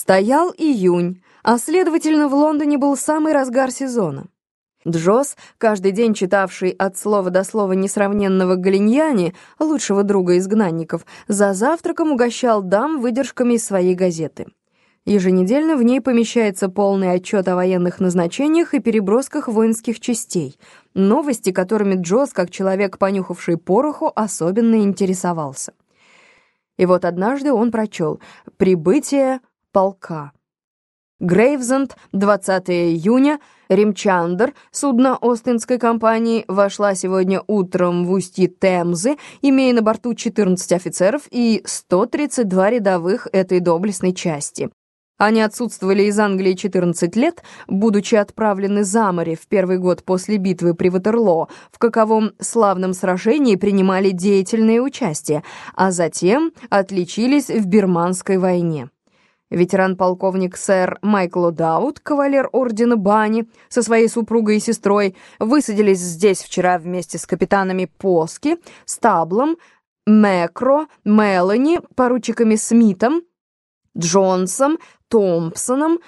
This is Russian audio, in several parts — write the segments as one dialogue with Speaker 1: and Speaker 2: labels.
Speaker 1: Стоял июнь, а следовательно в Лондоне был самый разгар сезона. Джосс, каждый день читавший от слова до слова несравненного Галиньяни, лучшего друга изгнанников, за завтраком угощал дам выдержками из своей газеты. Еженедельно в ней помещается полный отчет о военных назначениях и перебросках воинских частей, новости, которыми Джосс, как человек, понюхавший пороху, особенно интересовался. И вот однажды он прочел «Прибытие полка». Грейвзенд, 20 июня, Римчандер, судно Остинской компании, вошла сегодня утром в устье Темзы, имея на борту 14 офицеров и 132 рядовых этой доблестной части. Они отсутствовали из Англии 14 лет, будучи отправлены за море в первый год после битвы при Ватерлоо, в каковом славном сражении принимали деятельное участие, а затем отличились в Бирманской войне. Ветеран-полковник сэр Майкл Даут, кавалер ордена Бани, со своей супругой и сестрой, высадились здесь вчера вместе с капитанами Поски, Стаблом, Мэкро, Мелани, поручиками Смитом, Джонсом, Томпсоном,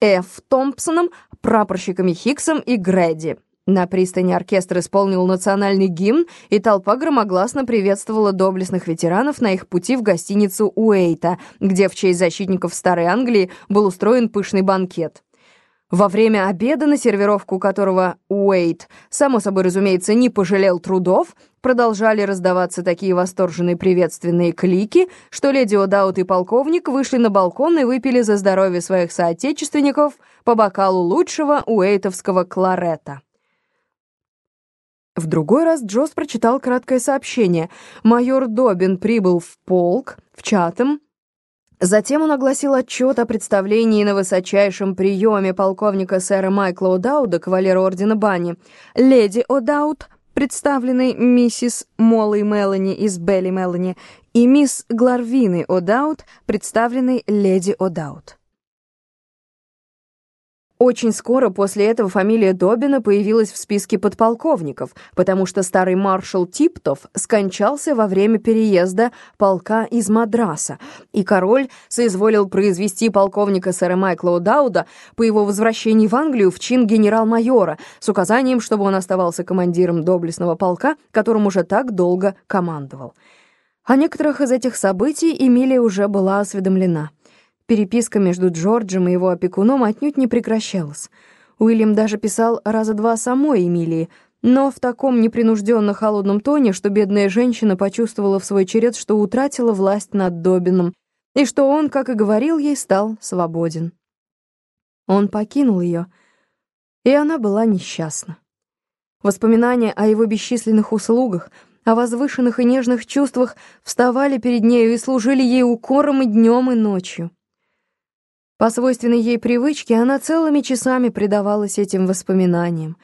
Speaker 1: Ф. Томпсоном, прапорщиками Хиксом и Грэди. На пристани оркестр исполнил национальный гимн, и толпа громогласно приветствовала доблестных ветеранов на их пути в гостиницу Уэйта, где в честь защитников Старой Англии был устроен пышный банкет. Во время обеда, на сервировку которого Уэйт, само собой разумеется, не пожалел трудов, продолжали раздаваться такие восторженные приветственные клики, что леди О'Даут и полковник вышли на балкон и выпили за здоровье своих соотечественников по бокалу лучшего уэйтовского кларета. В другой раз Джосс прочитал краткое сообщение. Майор Добин прибыл в полк, в Чатам, Затем он огласил отчет о представлении на высочайшем приеме полковника сэра Майкла О'Дауда, кавалера ордена Бани, леди О'Дауд, представленной миссис Моллой Мелани из Белли Мелани, и мисс Гларвины О'Дауд, представленной леди О'Дауд. Очень скоро после этого фамилия Добина появилась в списке подполковников, потому что старый маршал Типтов скончался во время переезда полка из Мадраса, и король соизволил произвести полковника сэра Майкла О'Дауда по его возвращении в Англию в чин генерал-майора с указанием, чтобы он оставался командиром доблестного полка, которым уже так долго командовал. О некоторых из этих событий Эмилия уже была осведомлена. Переписка между Джорджем и его опекуном отнюдь не прекращалась. Уильям даже писал раза два самой Эмилии, но в таком непринужденно холодном тоне, что бедная женщина почувствовала в свой черед, что утратила власть над Добином, и что он, как и говорил ей, стал свободен. Он покинул ее, и она была несчастна. Воспоминания о его бесчисленных услугах, о возвышенных и нежных чувствах вставали перед нею и служили ей укором и днем, и ночью. По свойственной ей привычке она целыми часами предавалась этим воспоминаниям.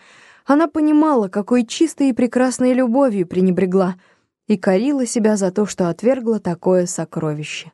Speaker 1: Она понимала, какой чистой и прекрасной любовью пренебрегла, и корила себя за то, что отвергла такое сокровище.